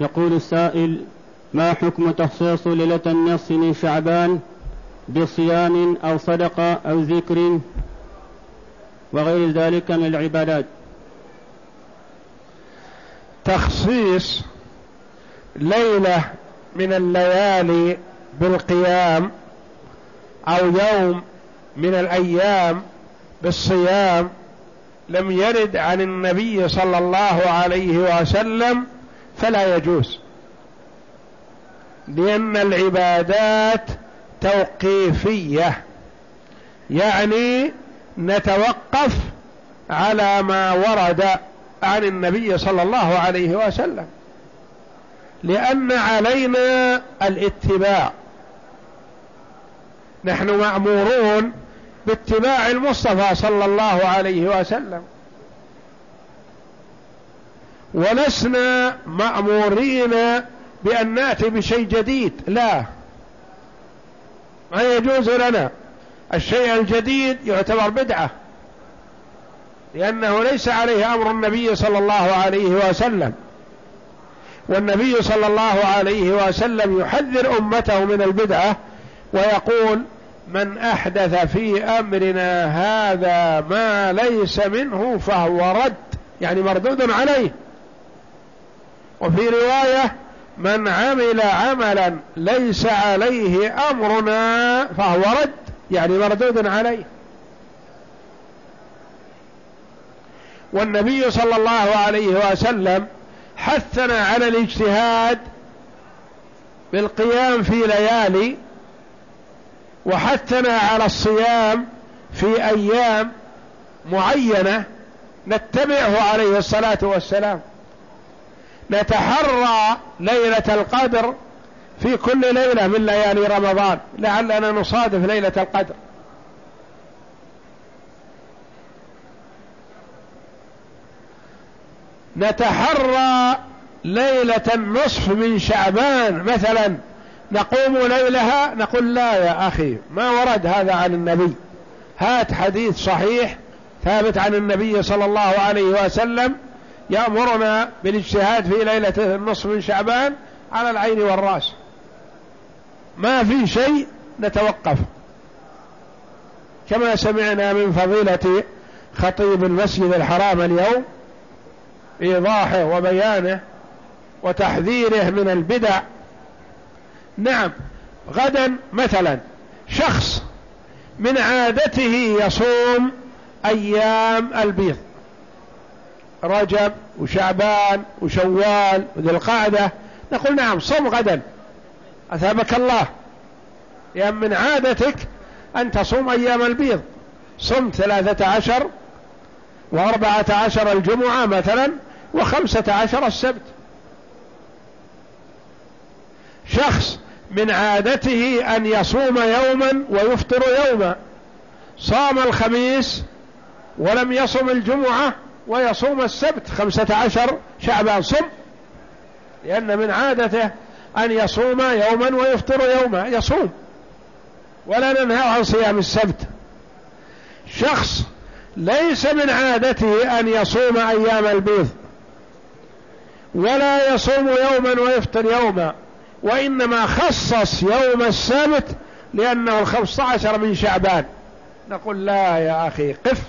يقول السائل ما حكم تخصيص ليلة النصف من شعبان بصيام أو صدقة أو ذكر وغير ذلك من العبادات؟ تخصيص ليلة من الليالي بالقيام أو يوم من الأيام بالصيام لم يرد عن النبي صلى الله عليه وسلم فلا يجوز. لأن العبادات توقيفية. يعني نتوقف على ما ورد عن النبي صلى الله عليه وسلم. لأن علينا الاتباع. نحن مأمورون باتباع المصطفى صلى الله عليه وسلم. ولسنا مأمورين بأن نأتي بشيء جديد. لا. ما يجوز لنا. الشيء الجديد يعتبر بدعة. لأنه ليس عليه أمر النبي صلى الله عليه وسلم. والنبي صلى الله عليه وسلم يحذر أمته من البدعة ويقول من أحدث في أمرنا هذا ما ليس منه فهو رد. يعني مردود عليه. وفي رواية من عمل عملا ليس عليه أمرنا فهو رد يعني مردود عليه. والنبي صلى الله عليه وسلم حثنا على الاجتهاد بالقيام في ليالي وحثنا على الصيام في أيام معينة نتبعه عليه الصلاة والسلام. نتحرى ليلة القدر في كل ليلة من ليالي رمضان لعلنا نصادف ليلة القدر. نتحرى ليلة النصف من شعبان مثلا. نقوم ليلها نقول لا يا أخي ما ورد هذا عن النبي. هات حديث صحيح ثابت عن النبي صلى الله عليه وسلم يأمرنا بالاجتهاد في ليلة النصف من شعبان على العين والرأس. ما في شيء نتوقف. كما سمعنا من فضيلة خطيب المسجد الحرام اليوم إيضاحه وبيانه وتحذيره من البدع. نعم غدا مثلا شخص من عادته يصوم أيام البيض. رجب وشعبان وشوال وذي القعدة نقول نعم صم غدا. أثابك الله. لأن من عادتك أن تصوم أيام البيض. صم ثلاثة عشر وأربعة عشر الجمعة مثلا وخمسة عشر السبت. شخص من عادته أن يصوم يوما ويفطر يوما. صام الخميس ولم يصم الجمعة ويصوم السبت خمسة عشر شعبان صم لأن من عادته أن يصوم يوما ويفطر يوما يصوم ولا ننهى عن صيام السبت. شخص ليس من عادته أن يصوم أيام البيض ولا يصوم يوما ويفطر يوما وإنما خصص يوم السبت لأنه الخمسة عشر من شعبان. نقول لا يا أخي قف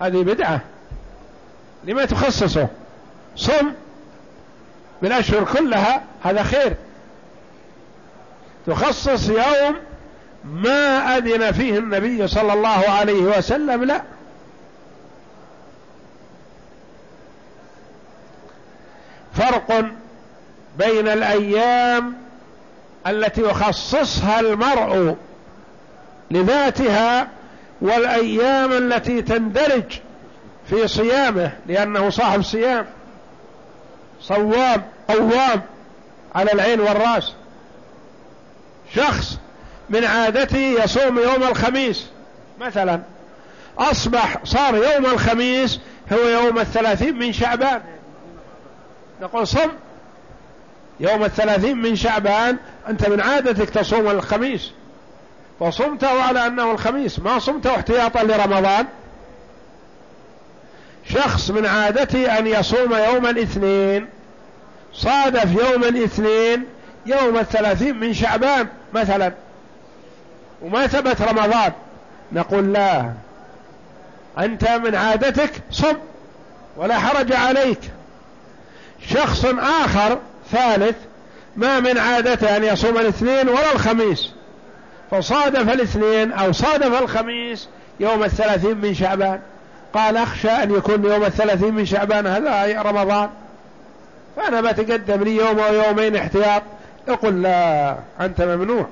هذه بدعة. لما تخصصه. صم بالأشهر كلها هذا خير. تخصص يوم ما أذن فيه النبي صلى الله عليه وسلم لا. فرق بين الأيام التي يخصصها المرء لذاتها والأيام التي تندرج في صيامه لأنه صاحب صيام. صوام قوام على العين والرأس. شخص من عادته يصوم يوم الخميس. مثلا أصبح صار يوم الخميس هو يوم الثلاثين من شعبان. نقول صم يوم الثلاثين من شعبان أنت من عادتك تصوم الخميس. وصمته على أنه الخميس ما صمته احتياطا لرمضان. شخص من عادته أن يصوم يوم الاثنين صادف يوم الاثنين يوم الثلاثين من شعبان مثلا وما ثبت رمضان. نقول لا أنت من عادتك صم ولا حرج عليك. شخص آخر ثالث ما من عادته أن يصوم الاثنين ولا الخميس فصادف الاثنين أو صادف الخميس يوم الثلاثين من شعبان. قال أخشى أن يكون يوم الثلاثين من شعبان هذا رمضان؟ فأنا بتقدم لي يوم أو يومين احتياط. يقول لا أنت ممنوع.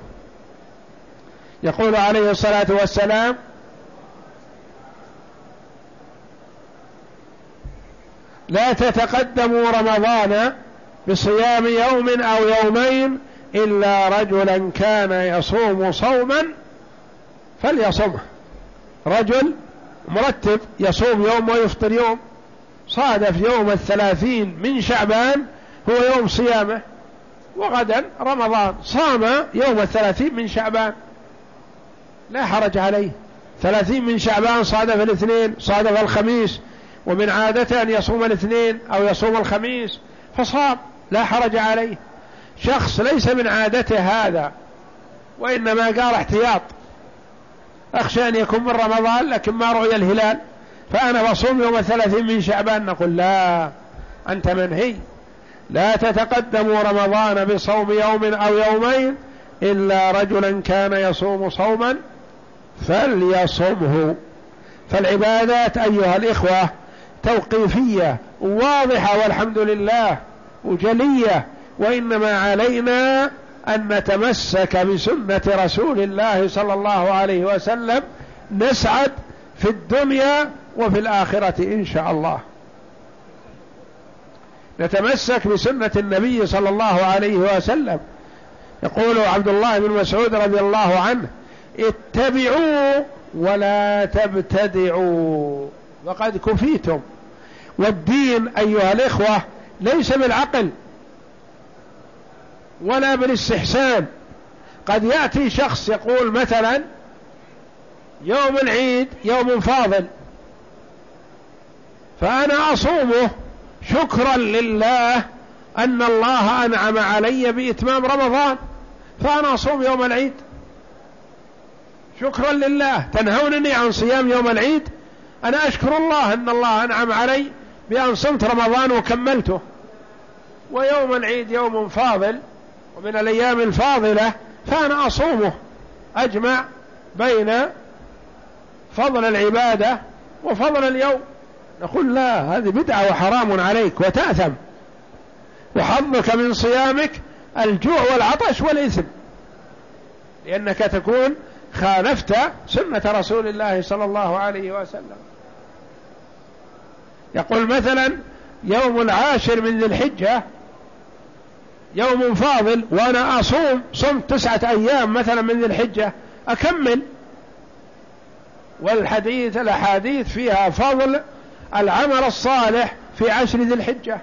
يقول عليه الصلاة والسلام لا تتقدموا رمضان بصيام يوم أو يومين إلا رجلا كان يصوم صوما فليصمه. رجل مرتب يصوم يوم ويفطر يوم. صادف يوم الثلاثين من شعبان هو يوم صيامه. وغدا رمضان صام يوم الثلاثين من شعبان. لا حرج عليه. ثلاثين من شعبان صادف الاثنين صادف الخميس. ومن عادته أن يصوم الاثنين أو يصوم الخميس فصام. لا حرج عليه. شخص ليس من عادته هذا وإنما قال احتياط. أخشى أن يكون من رمضان لكن ما رؤي الهلال. فأنا بصوم يوم الثلاثين من شعبان نقول لا أنت منهي. لا تتقدموا رمضان بصوم يوم أو يومين إلا رجلا كان يصوم صوما فليصمه. فالعبادات أيها الإخوة توقيفية واضحة والحمد لله وجلية وإنما علينا أن نتمسك بسنة رسول الله صلى الله عليه وسلم نسعد في الدنيا وفي الآخرة إن شاء الله. نتمسك بسنة النبي صلى الله عليه وسلم. يقول عبد الله بن مسعود رضي الله عنه اتبعوا ولا تبتدعوا. وقد كفيتم. والدين أيها الإخوة ليس بالعقل. ولا بالاستحسان. قد يأتي شخص يقول مثلا يوم العيد يوم فاضل فأنا أصومه شكرا لله أن الله أنعم علي بإتمام رمضان فأنا أصوم يوم العيد. شكرا لله. تنهونني عن صيام يوم العيد؟ أنا أشكر الله أن الله أنعم علي بأن صمت رمضان وكملته. ويوم العيد يوم فاضل ومن الأيام الفاضلة فأنا أصومه أجمع بين فضل العبادة وفضل اليوم. نقول لا هذه بدعة وحرام عليك وتأثم. وحظك من صيامك الجوع والعطش والإثم. لأنك تكون خالفت سنة رسول الله صلى الله عليه وسلم. يقول مثلا يوم العاشر من ذي الحجة يوم فاضل وأنا أصوم صمت تسعة أيام مثلا من ذي الحجة أكمل. والحديث الأحاديث فيها فضل العمل الصالح في عشر ذي الحجة.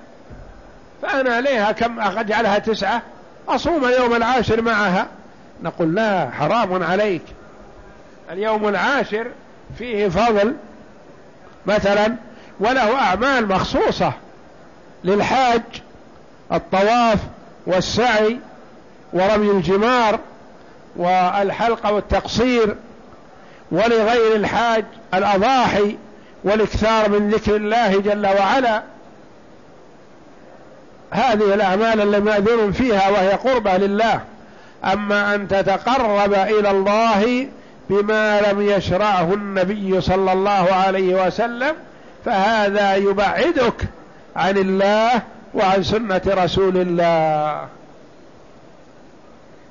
فأنا ليها كم أجعلها تسعة أصوم اليوم العاشر معها. نقول لا حرام عليك. اليوم العاشر فيه فضل مثلا وله أعمال مخصوصة للحاج الطواف والسعي ورمي الجمار والحلقة والتقصير ولغير الحاج الأضاحي والإكثار من ذكر الله جل وعلا. هذه الأعمال التي مأذون فيها وهي قربة لله. أما أن تتقرب إلى الله بما لم يشرعه النبي صلى الله عليه وسلم فهذا يبعدك عن الله وعن سنة رسول الله.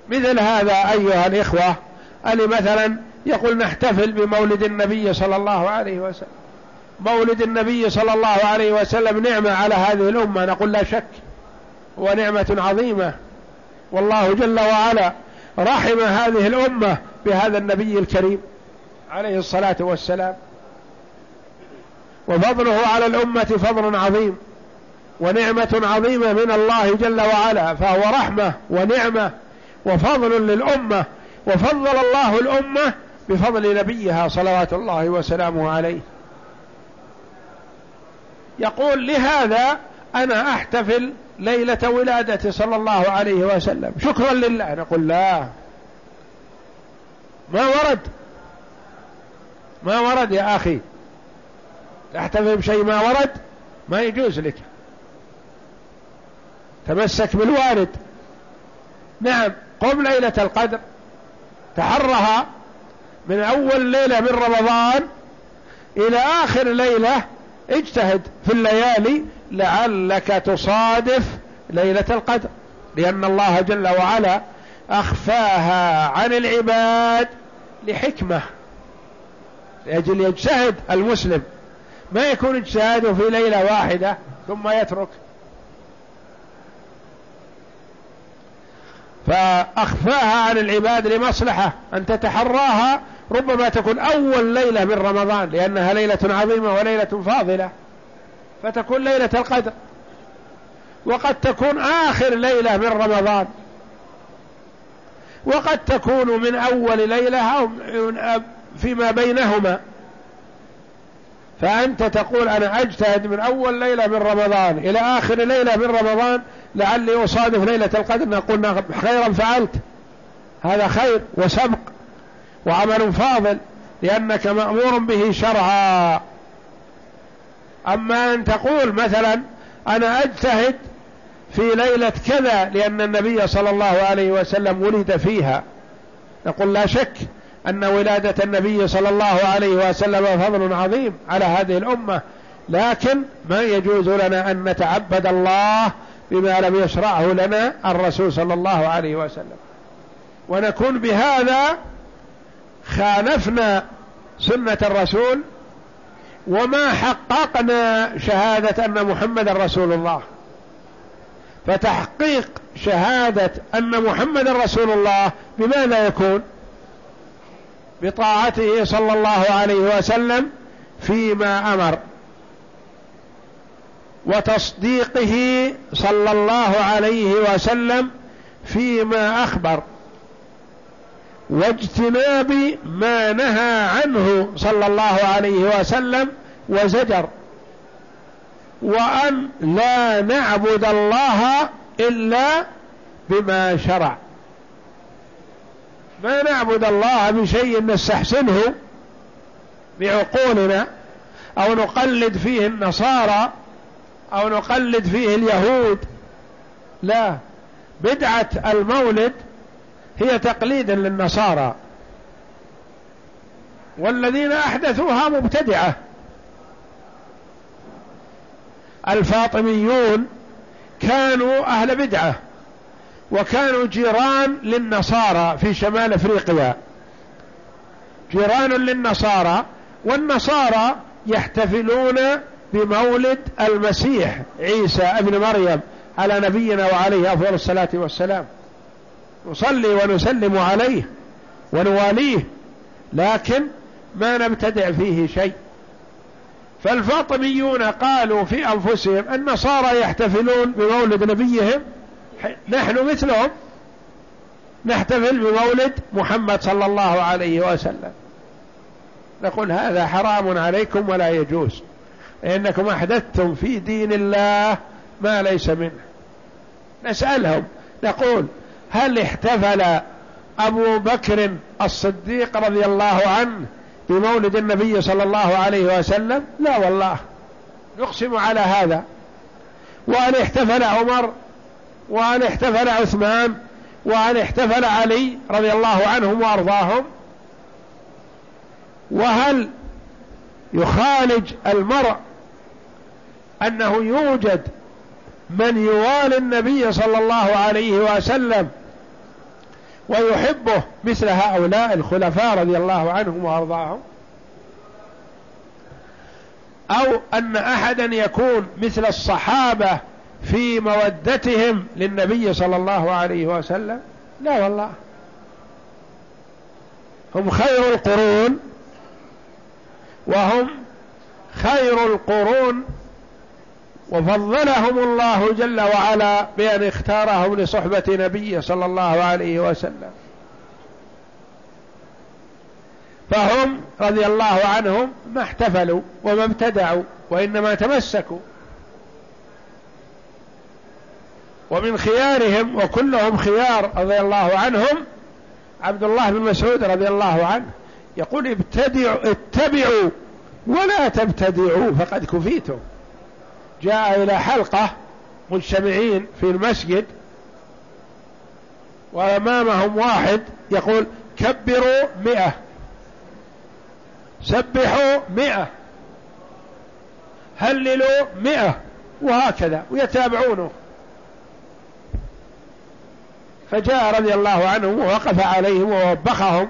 مثل هذا أيها الإخوة اللي مثلا يقول نحتفل بمولد النبي صلى الله عليه وسلم. مولد النبي صلى الله عليه وسلم نعمة على هذه الأمة نقول لا شك ونعمة عظيمة. والله جل وعلا رحم هذه الأمة بهذا النبي الكريم عليه الصلاة والسلام. وفضله على الأمة فضل عظيم. ونعمة عظيمة من الله جل وعلا فهو رحمة ونعمة وفضل للأمة وفضل الله الأمة بفضل نبيها صلوات الله وسلامه عليه. يقول لهذا أنا أحتفل ليلة ولادته صلى الله عليه وسلم. شكرا لله. نقول لا. ما ورد؟ ما ورد يا أخي؟ تحتفل بشيء ما ورد؟ ما يجوز لك. تمسك بالوارد. نعم قم ليلة القدر. تحرها من أول ليلة من رمضان إلى آخر ليلة اجتهد في الليالي لعلك تصادف ليلة القدر لأن الله جل وعلا أخفاها عن العباد لحكمة لأجل يجتهد المسلم. ما يكون اجتهاده في ليلة واحدة ثم يترك فأخفاها عن العباد لمصلحة أن تتحراها ربما تكون أول ليلة من رمضان لأنها ليلة عظيمة وليلة فاضلة فتكون ليلة القدر. وقد تكون آخر ليلة من رمضان. وقد تكون من أول ليلة أو فيما بينهما. فأنت تقول أنا أجتهد من أول ليلة من رمضان إلى آخر ليلة من رمضان لعلي أصادف ليلة القدر نقول نعم، خيرا فعلت. هذا خير وسبق وعمل فاضل لأنك مأمور به شرعا. أما أن تقول مثلا أنا أجتهد في ليلة كذا لأن النبي صلى الله عليه وسلم ولد فيها نقول لا شك أن ولادة النبي صلى الله عليه وسلم فضل عظيم على هذه الأمة. لكن ما يجوز لنا أن نتعبد الله بما لم يشرعه لنا الرسول صلى الله عليه وسلم. ونكون بهذا خالفنا سنة الرسول وما حققنا شهادة أن محمد رسول الله. فتحقيق شهادة أن محمد رسول الله بماذا يكون بطاعته صلى الله عليه وسلم فيما أمر وتصديقه صلى الله عليه وسلم فيما أخبر واجتناب ما نهى عنه صلى الله عليه وسلم وزجر وأن لا نعبد الله إلا بما شرع. ما نعبد الله بشيء نستحسنه بعقولنا أو نقلد فيه النصارى أو نقلد فيه اليهود. لا بدعة المولد هي تقليد للنصارى. والذين أحدثوها مبتدعة. الفاطميون كانوا أهل بدعة. وكانوا جيران للنصارى في شمال افريقيا. جيران للنصارى والنصارى يحتفلون بمولد المسيح عيسى ابن مريم على نبينا وعليه افضل الصلاة والسلام. نصلي ونسلم عليه ونواليه لكن ما نبتدع فيه شيء. فالفاطميون قالوا في أنفسهم النصارى يحتفلون بمولد نبيهم نحن مثلهم. نحتفل بمولد محمد صلى الله عليه وسلم. نقول هذا حرام عليكم ولا يجوز إنكم أحدثتم في دين الله ما ليس منه. نسألهم نقول هل احتفل أبو بكر الصديق رضي الله عنه بمولد النبي صلى الله عليه وسلم؟ لا والله نقسم على هذا. وأن احتفل عمر وأن احتفل عثمان وأن احتفل علي رضي الله عنهم وأرضاهم. وهل يخالج المرء أنه يوجد من يوالي النبي صلى الله عليه وسلم ويحبه مثل هؤلاء الخلفاء رضي الله عنهم وأرضاهم؟ أو أن أحدا يكون مثل الصحابة في مودتهم للنبي صلى الله عليه وسلم. لا والله. هم خير القرون وهم خير القرون وفضلهم الله جل وعلا بأن اختارهم لصحبة نبيه صلى الله عليه وسلم. فهم رضي الله عنهم ما احتفلوا وما ابتدعوا وإنما تمسكوا. ومن خيارهم وكلهم خيار رضي الله عنهم عبد الله بن مسعود رضي الله عنه يقول ابتدعوا اتبعوا ولا تبتدعوا فقد كفيتم. جاء إلى حلقة مجتمعين في المسجد وأمامهم واحد يقول كبروا مئة سبحوا مئة هللوا مئة وهكذا ويتابعونه. فجاء رضي الله عنه ووقف عليهم ووبخهم.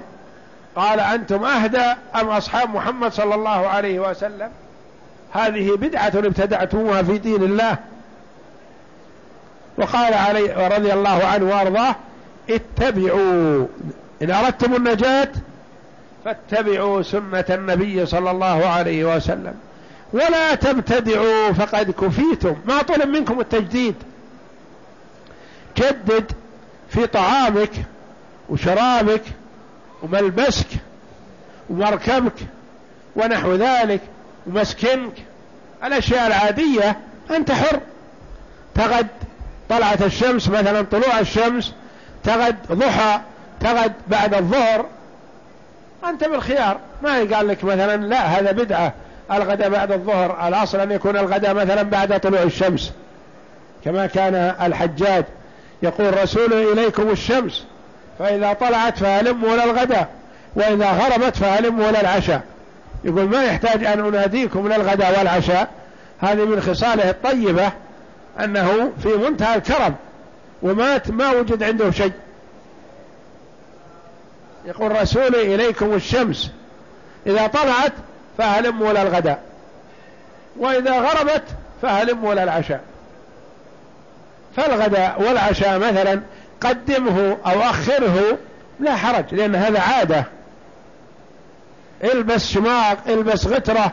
قال أنتم أهدى أم أصحاب محمد صلى الله عليه وسلم؟ هذه بدعة ابتدعتموها في دين الله. وقال عليه رضي الله عنه وأرضاه اتبعوا إن أردتم النجاة فاتبعوا سنة النبي صلى الله عليه وسلم. ولا تبتدعوا فقد كفيتم. ما طلب منكم التجديد. جدد في طعامك وشرابك وملبسك ومركبك ونحو ذلك ومسكنك. الأشياء العادية أنت حر. تغد طلعت الشمس مثلا طلوع الشمس تغد ضحى تغد بعد الظهر. أنت بالخيار. ما يقال لك مثلا لا هذا بدعة. الغداء بعد الظهر. الأصل أن يكون الغداء مثلا بعد طلوع الشمس. كما كان الحجاج يقول رسول إليكم الشمس فإذا طلعت فألموا للغداء وإذا غربت فألموا للعشاء يقول ما يحتاج أن أناديكم للغداء والعشاء هذه من خصاله الطيبة أنه في منتهى الكرم ومات ما وجد عنده شيء. يقول رسولي إليكم الشمس إذا طلعت فهلموا للغداء وإذا غربت فهلموا للعشاء فالغداء والعشاء مثلا قدمه أو أخره لا حرج لأن هذا عادة. البس شماغ البس غترة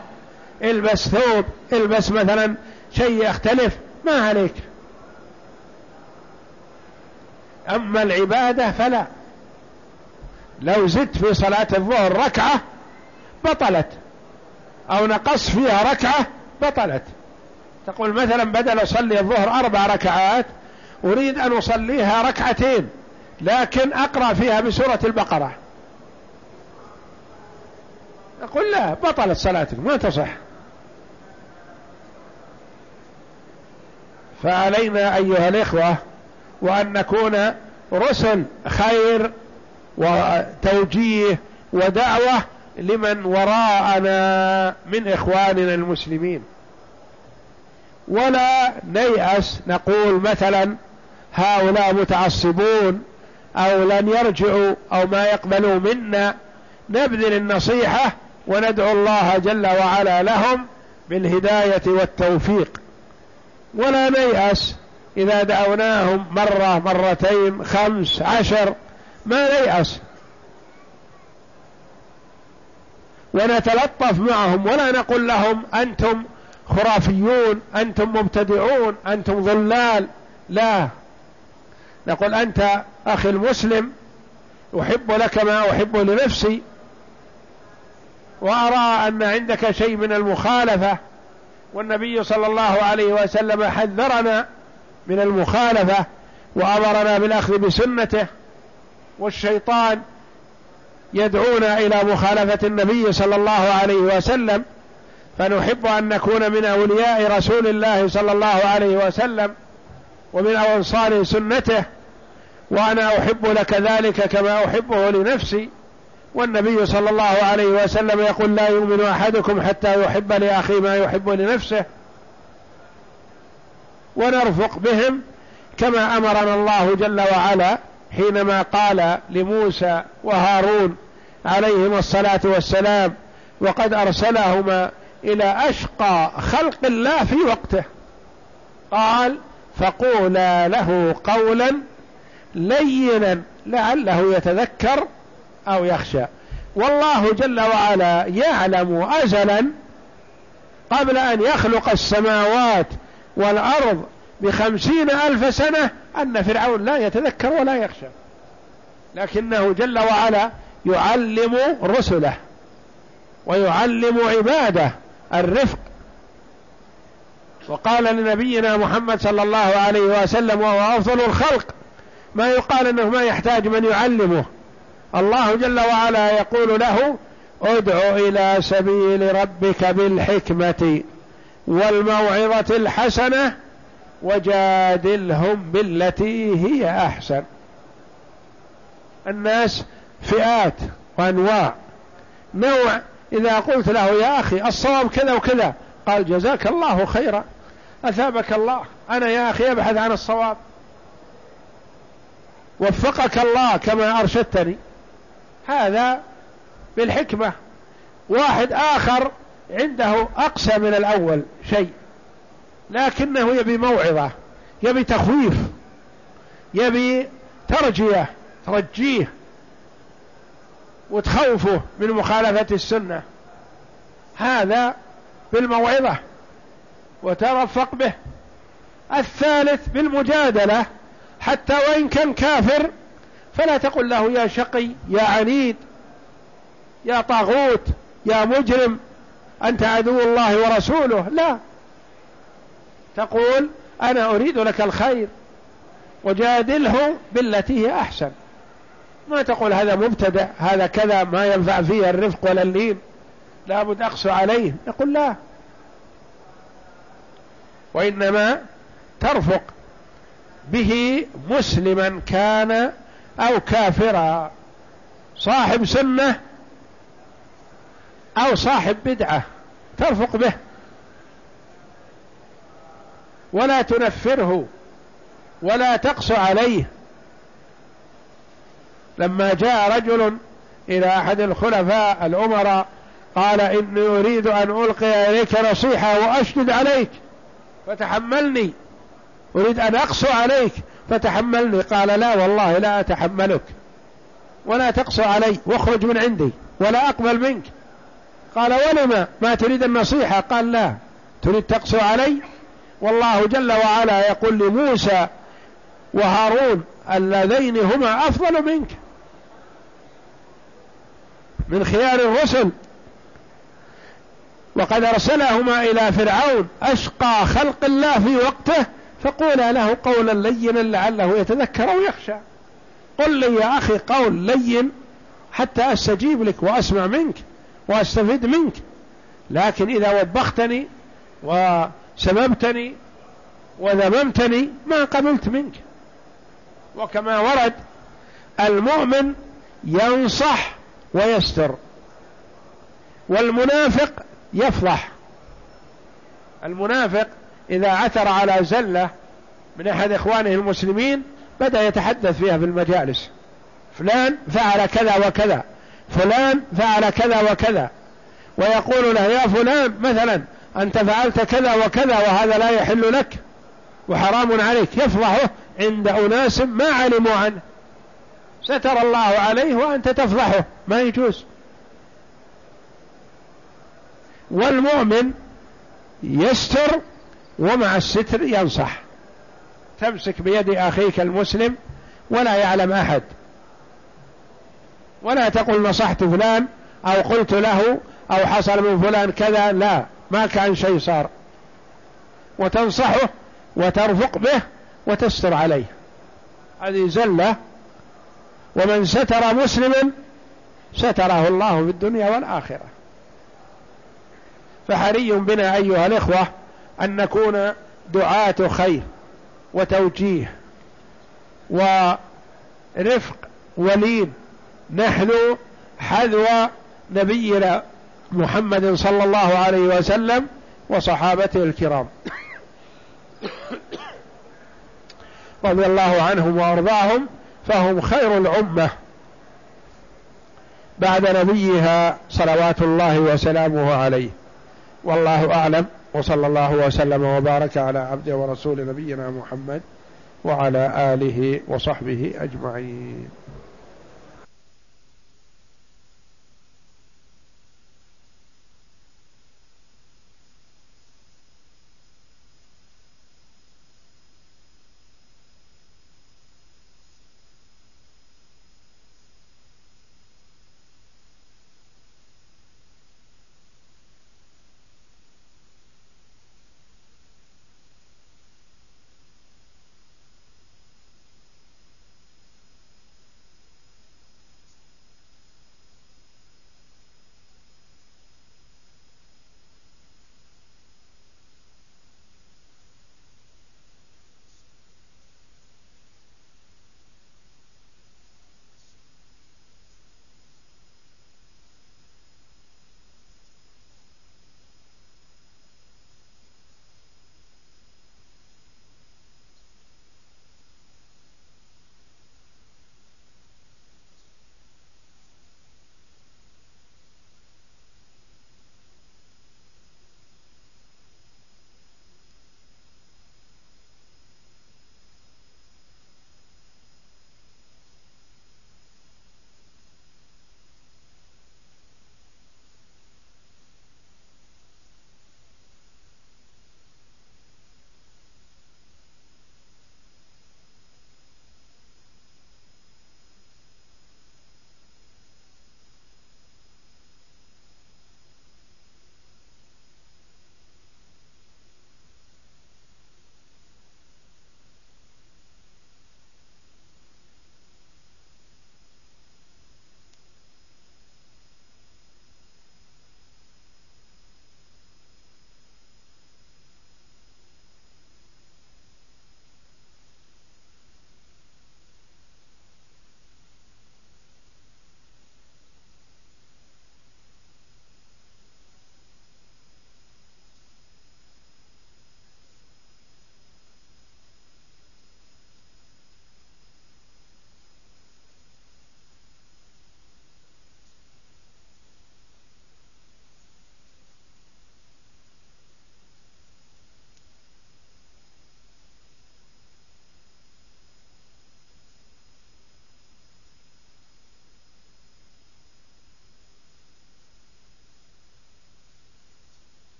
البس ثوب البس مثلا شيء يختلف ما عليك. أما العبادة فلا. لو زدت في صلاة الظهر ركعة بطلت أو نقص فيها ركعة بطلت. تقول مثلا بدل أصلي الظهر أربع ركعات أريد أن أصليها ركعتين لكن أقرأ فيها بسورة البقرة. أقول لا بطلت صلاتك ما تصح. فعلينا أيها الإخوة وأن نكون رسل خير وتوجيه ودعوة لمن وراءنا من إخواننا المسلمين. ولا نيأس نقول مثلا هؤلاء متعصبون أو لن يرجعوا أو ما يقبلوا منا نبذل النصيحة وندعو الله جل وعلا لهم بالهداية والتوفيق. ولا نيأس إذا دعوناهم مرة مرتين خمس عشر ما نيأس. ونتلطف معهم ولا نقول لهم أنتم خرافيون أنتم مبتدعون أنتم ضلال. لا. نقول أنت أخي المسلم أحب لك ما أحب لنفسي. وأرى أن عندك شيء من المخالفة. والنبي صلى الله عليه وسلم حذرنا من المخالفة وأمرنا بالأخذ بسنته. والشيطان يدعونا إلى مخالفة النبي صلى الله عليه وسلم. فنحب أن نكون من أولياء رسول الله صلى الله عليه وسلم ومن أنصار سنته وأنا أحب لك ذلك كما أحبه لنفسي. والنبي صلى الله عليه وسلم يقول لا يؤمن أحدكم حتى يحب لأخي ما يحب لنفسه. ونرفق بهم كما أمرنا الله جل وعلا حينما قال لموسى وهارون عليهما الصلاة والسلام وقد أرسلهما إلى أشقى خلق الله في وقته. قال فقولا له قولا لينا لعله يتذكر أو يخشى. والله جل وعلا يعلم أزلا قبل أن يخلق السماوات والأرض بخمسين ألف سنة أن فرعون لا يتذكر ولا يخشى. لكنه جل وعلا يعلم رسله ويعلم عباده الرفق. وقال لنبينا محمد صلى الله عليه وسلم وهو أفضل الخلق ما يقال أنه ما يحتاج من يعلمه. الله جل وعلا يقول له ادع إلى سبيل ربك بالحكمة والموعظة الحسنة وجادلهم بالتي هي أحسن. الناس فئات وأنواع نوع إذا قلت له يا أخي الصواب كذا وكذا. قال جزاك الله خيرا. أثابك الله. أنا يا أخي أبحث عن الصواب. وفقك الله كما أرشدتني. هذا بالحكمة. واحد آخر عنده أقسى من الأول شيء لكنه يبي موعظة يبي تخويف يبي ترجية ترجيه. وتخوفه من مخالفة السنة. هذا بالموعظة. وترفق به. الثالث بالمجادلة. حتى وإن كان كافر فلا تقل له يا شقي يا عنيد يا طاغوت يا مجرم أنت عدو الله ورسوله. لا. تقول أنا أريد لك الخير. وجادله بالتي هي أحسن. ما تقول هذا مبتدع هذا كذا ما ينفع فيه الرفق ولا اللين. لابد أقسو عليه. يقول لا. وإنما ترفق به مسلما كان أو كافرا. صاحب سنة أو صاحب بدعة. ترفق به. ولا تنفره. ولا تقص عليه. لما جاء رجل إلى أحد الخلفاء الأمراء قال إني أريد أن ألقي إليك نصيحة وأشدد عليك فتحملني. أريد أن أقسو عليك فتحملني. قال لا والله لا أتحملك ولا تقسو علي واخرج من عندي ولا أقبل منك. قال ولما؟ ما تريد النصيحة؟ قال لا. تريد تقسو علي؟ والله جل وعلا يقول لموسى وهارون اللذين هما أفضل منك. من خيار الرسل. وقد أرسلهما إلى فرعون أشقى خلق الله في وقته؟ فقولا له قولا لينا لعله يتذكر أو يخشى. قل لي يا أخي قول لين حتى أستجيب لك وأسمع منك وأستفيد منك. لكن إذا وبختني وسببتني وذممتني ما قبلت منك. وكما ورد المؤمن ينصح ويستر. والمنافق يفضح. المنافق إذا عثر على زلة من أحد إخوانه المسلمين بدأ يتحدث فيها في المجالس. فلان فعل كذا وكذا. فلان فعل كذا وكذا. ويقول له يا فلان مثلا أنت فعلت كذا وكذا وهذا لا يحل لك وحرام عليك. يفضحه عند أناس ما علموا عنه. ستر الله عليه وأنت تفضحه. ما يجوز. والمؤمن يستر ومع الستر ينصح. تمسك بيد أخيك المسلم ولا يعلم أحد. ولا تقل نصحت فلان أو قلت له أو حصل من فلان كذا لا ما كان شيء صار. وتنصحه وترفق به وتستر عليه. هذه زلة ومن ستر مسلما ستره الله في الدنيا والآخرة. فحري بنا أيها الإخوة أن نكون دعاة خير وتوجيه ورفق ولين. نحن حذو نبينا محمد صلى الله عليه وسلم وصحابته الكرام. رضي الله عنهم وأرضاهم. فهم خير الأمة. بعد نبيها صلوات الله وسلامه عليه. والله أعلم. وصلى الله وسلم وبارك على عبده ورسول نبينا محمد وعلى آله وصحبه أجمعين.